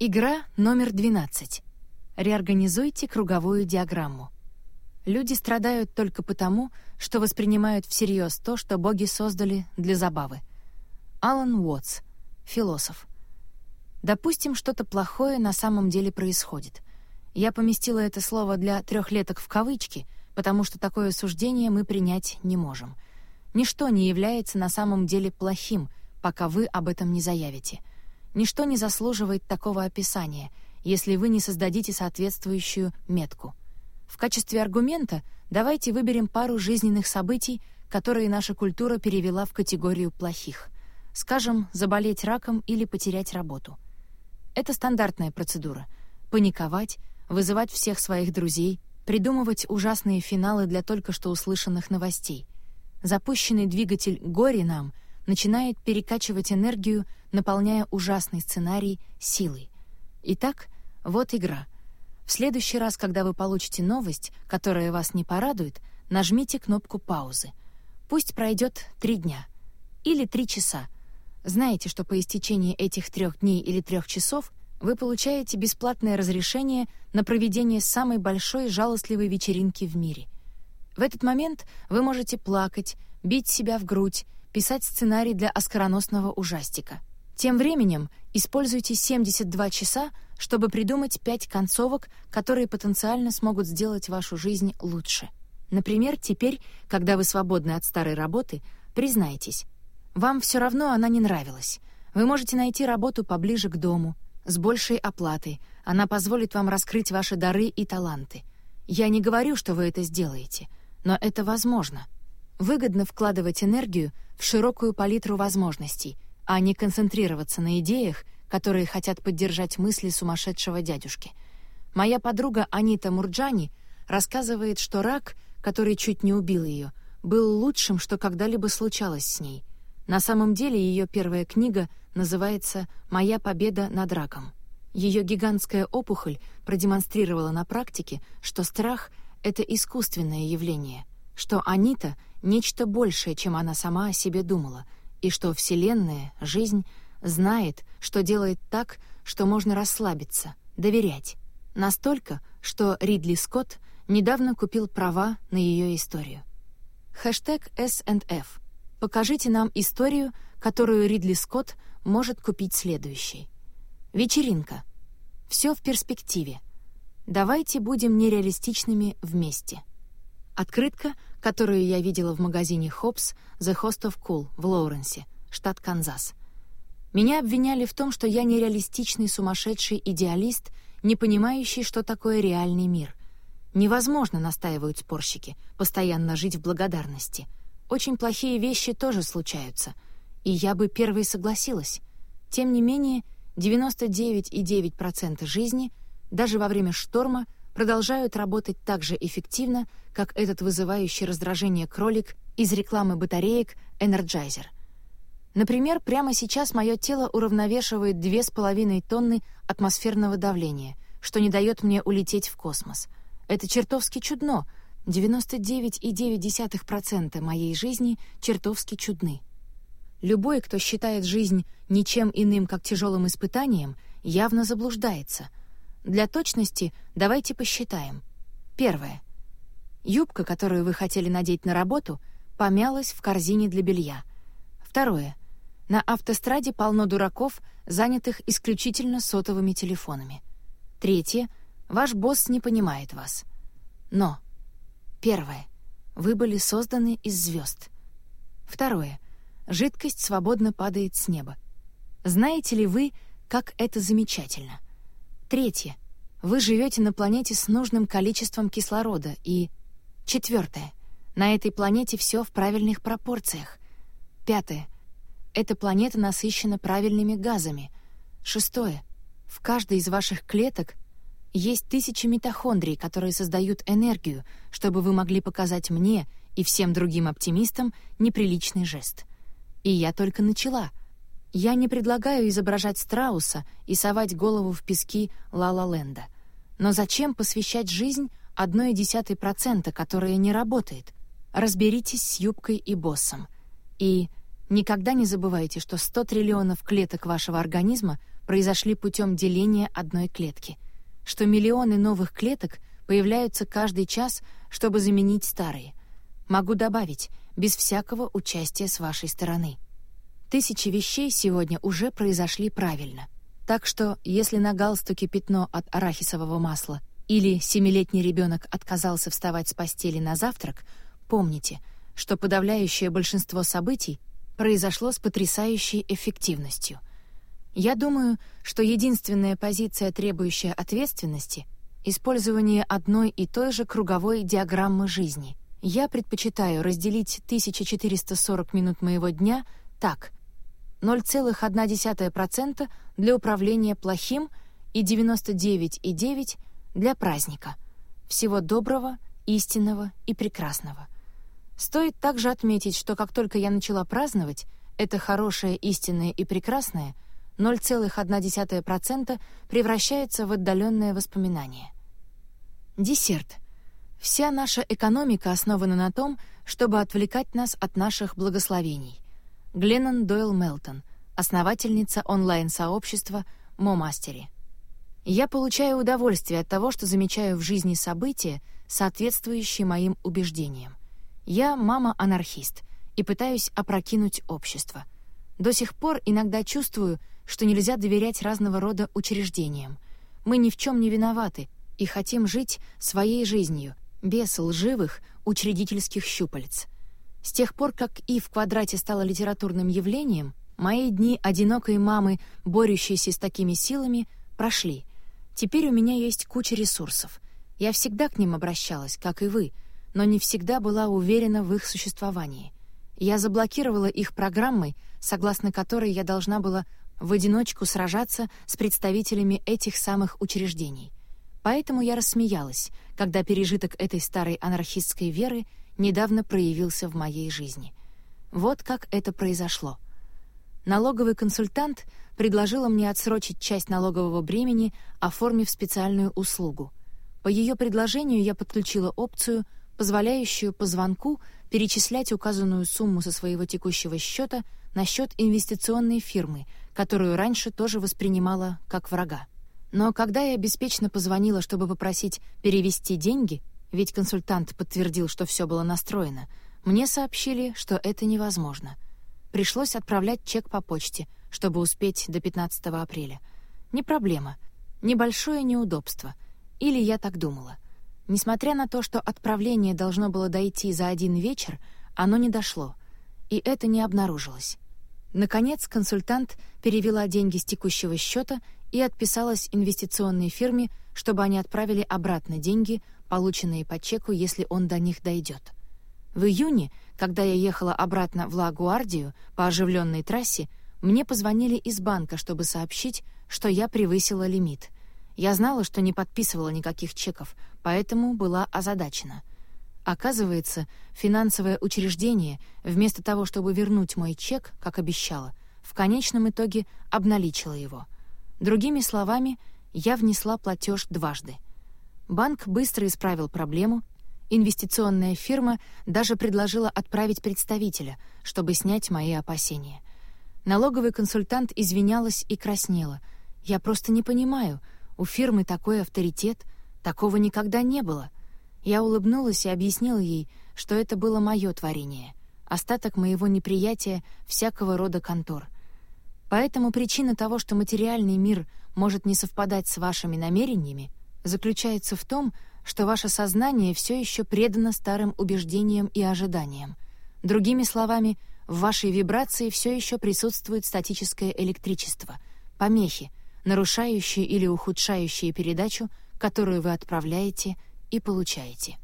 Игра номер 12. Реорганизуйте круговую диаграмму. Люди страдают только потому, что воспринимают всерьез то, что боги создали для забавы. Алан Уотс, философ. Допустим, что-то плохое на самом деле происходит. Я поместила это слово для трехлеток в кавычки, потому что такое суждение мы принять не можем. Ничто не является на самом деле плохим, пока вы об этом не заявите — Ничто не заслуживает такого описания, если вы не создадите соответствующую метку. В качестве аргумента давайте выберем пару жизненных событий, которые наша культура перевела в категорию плохих. Скажем, заболеть раком или потерять работу. Это стандартная процедура. Паниковать, вызывать всех своих друзей, придумывать ужасные финалы для только что услышанных новостей. Запущенный двигатель «Горе нам» — начинает перекачивать энергию, наполняя ужасный сценарий силой. Итак, вот игра. В следующий раз, когда вы получите новость, которая вас не порадует, нажмите кнопку паузы. Пусть пройдет три дня или три часа. Знаете, что по истечении этих трех дней или трех часов вы получаете бесплатное разрешение на проведение самой большой жалостливой вечеринки в мире. В этот момент вы можете плакать, бить себя в грудь, писать сценарий для оскароносного ужастика. Тем временем используйте 72 часа, чтобы придумать пять концовок, которые потенциально смогут сделать вашу жизнь лучше. Например, теперь, когда вы свободны от старой работы, признайтесь, вам все равно она не нравилась. Вы можете найти работу поближе к дому, с большей оплатой. Она позволит вам раскрыть ваши дары и таланты. Я не говорю, что вы это сделаете, но это возможно — Выгодно вкладывать энергию в широкую палитру возможностей, а не концентрироваться на идеях, которые хотят поддержать мысли сумасшедшего дядюшки. Моя подруга Анита Мурджани рассказывает, что рак, который чуть не убил ее, был лучшим, что когда-либо случалось с ней. На самом деле ее первая книга называется «Моя победа над раком». Ее гигантская опухоль продемонстрировала на практике, что страх — это искусственное явление, что Анита — нечто большее, чем она сама о себе думала, и что Вселенная, жизнь, знает, что делает так, что можно расслабиться, доверять. Настолько, что Ридли Скотт недавно купил права на ее историю. Хэштег S&F. Покажите нам историю, которую Ридли Скотт может купить следующей. Вечеринка. Все в перспективе. Давайте будем нереалистичными вместе. Открытка, которую я видела в магазине Хопс The Host of Cool в Лоуренсе, штат Канзас. Меня обвиняли в том, что я нереалистичный сумасшедший идеалист, не понимающий, что такое реальный мир. Невозможно, настаивают спорщики, постоянно жить в благодарности. Очень плохие вещи тоже случаются, и я бы первой согласилась. Тем не менее, 99,9% жизни, даже во время шторма — продолжают работать так же эффективно, как этот вызывающий раздражение кролик из рекламы батареек Energizer. Например, прямо сейчас мое тело уравновешивает две с половиной тонны атмосферного давления, что не дает мне улететь в космос. Это чертовски чудно. 99,9% моей жизни чертовски чудны. Любой, кто считает жизнь ничем иным, как тяжелым испытанием, явно заблуждается — для точности давайте посчитаем. Первое. Юбка, которую вы хотели надеть на работу, помялась в корзине для белья. Второе. На автостраде полно дураков, занятых исключительно сотовыми телефонами. Третье. Ваш босс не понимает вас. Но. Первое. Вы были созданы из звезд. Второе. Жидкость свободно падает с неба. Знаете ли вы, как это замечательно? Третье. Вы живете на планете с нужным количеством кислорода. И... Четвертое. На этой планете все в правильных пропорциях. Пятое. Эта планета насыщена правильными газами. Шестое. В каждой из ваших клеток есть тысячи митохондрий, которые создают энергию, чтобы вы могли показать мне и всем другим оптимистам неприличный жест. И я только начала — я не предлагаю изображать страуса и совать голову в пески Ла-Ла-Ленда. Но зачем посвящать жизнь одной десятой процента, которая не работает? Разберитесь с юбкой и боссом. И никогда не забывайте, что 100 триллионов клеток вашего организма произошли путем деления одной клетки, что миллионы новых клеток появляются каждый час, чтобы заменить старые. Могу добавить, без всякого участия с вашей стороны. Тысячи вещей сегодня уже произошли правильно. Так что, если на галстуке пятно от арахисового масла или семилетний ребенок отказался вставать с постели на завтрак, помните, что подавляющее большинство событий произошло с потрясающей эффективностью. Я думаю, что единственная позиция, требующая ответственности — использование одной и той же круговой диаграммы жизни. Я предпочитаю разделить 1440 минут моего дня так. 0,1% для управления плохим и 99,9% для праздника. Всего доброго, истинного и прекрасного. Стоит также отметить, что как только я начала праздновать, это хорошее, истинное и прекрасное — 0,1% превращается в отдаленное воспоминание. Десерт. Вся наша экономика основана на том, чтобы отвлекать нас от наших благословений. Гленнон Дойл Мелтон, основательница онлайн-сообщества Момастери. Я получаю удовольствие от того, что замечаю в жизни события, соответствующие моим убеждениям. Я мама-анархист и пытаюсь опрокинуть общество. До сих пор иногда чувствую, что нельзя доверять разного рода учреждениям. Мы ни в чем не виноваты и хотим жить своей жизнью, без лживых учредительских щупалец. С тех пор, как «и» в квадрате стало литературным явлением, мои дни одинокой мамы, борющейся с такими силами, прошли. Теперь у меня есть куча ресурсов. Я всегда к ним обращалась, как и вы, но не всегда была уверена в их существовании. Я заблокировала их программой, согласно которой я должна была в одиночку сражаться с представителями этих самых учреждений. Поэтому я рассмеялась, когда пережиток этой старой анархистской веры недавно проявился в моей жизни. Вот как это произошло. Налоговый консультант предложила мне отсрочить часть налогового бремени, оформив специальную услугу. По ее предложению я подключила опцию, позволяющую по звонку перечислять указанную сумму со своего текущего счета на счет инвестиционной фирмы, которую раньше тоже воспринимала как врага. Но когда я беспечно позвонила, чтобы попросить перевести деньги, ведь консультант подтвердил, что все было настроено, мне сообщили, что это невозможно. Пришлось отправлять чек по почте, чтобы успеть до 15 апреля. Не проблема. Небольшое неудобство. Или я так думала. Несмотря на то, что отправление должно было дойти за один вечер, оно не дошло. И это не обнаружилось. Наконец, консультант перевела деньги с текущего счета и отписалась инвестиционной фирме, чтобы они отправили обратно деньги, полученные по чеку, если он до них дойдет. В июне, когда я ехала обратно в Ла-Гуардию по оживленной трассе, мне позвонили из банка, чтобы сообщить, что я превысила лимит. Я знала, что не подписывала никаких чеков, поэтому была озадачена. Оказывается, финансовое учреждение, вместо того, чтобы вернуть мой чек, как обещала, в конечном итоге обналичило его. Другими словами, я внесла платеж дважды. Банк быстро исправил проблему, инвестиционная фирма даже предложила отправить представителя, чтобы снять мои опасения. Налоговый консультант извинялась и краснела. «Я просто не понимаю, у фирмы такой авторитет, такого никогда не было». Я улыбнулась и объяснила ей, что это было мое творение, остаток моего неприятия всякого рода контор. Поэтому причина того, что материальный мир может не совпадать с вашими намерениями, заключается в том, что ваше сознание все еще предано старым убеждениям и ожиданиям. Другими словами, в вашей вибрации все еще присутствует статическое электричество, помехи, нарушающие или ухудшающие передачу, которую вы отправляете и получаете.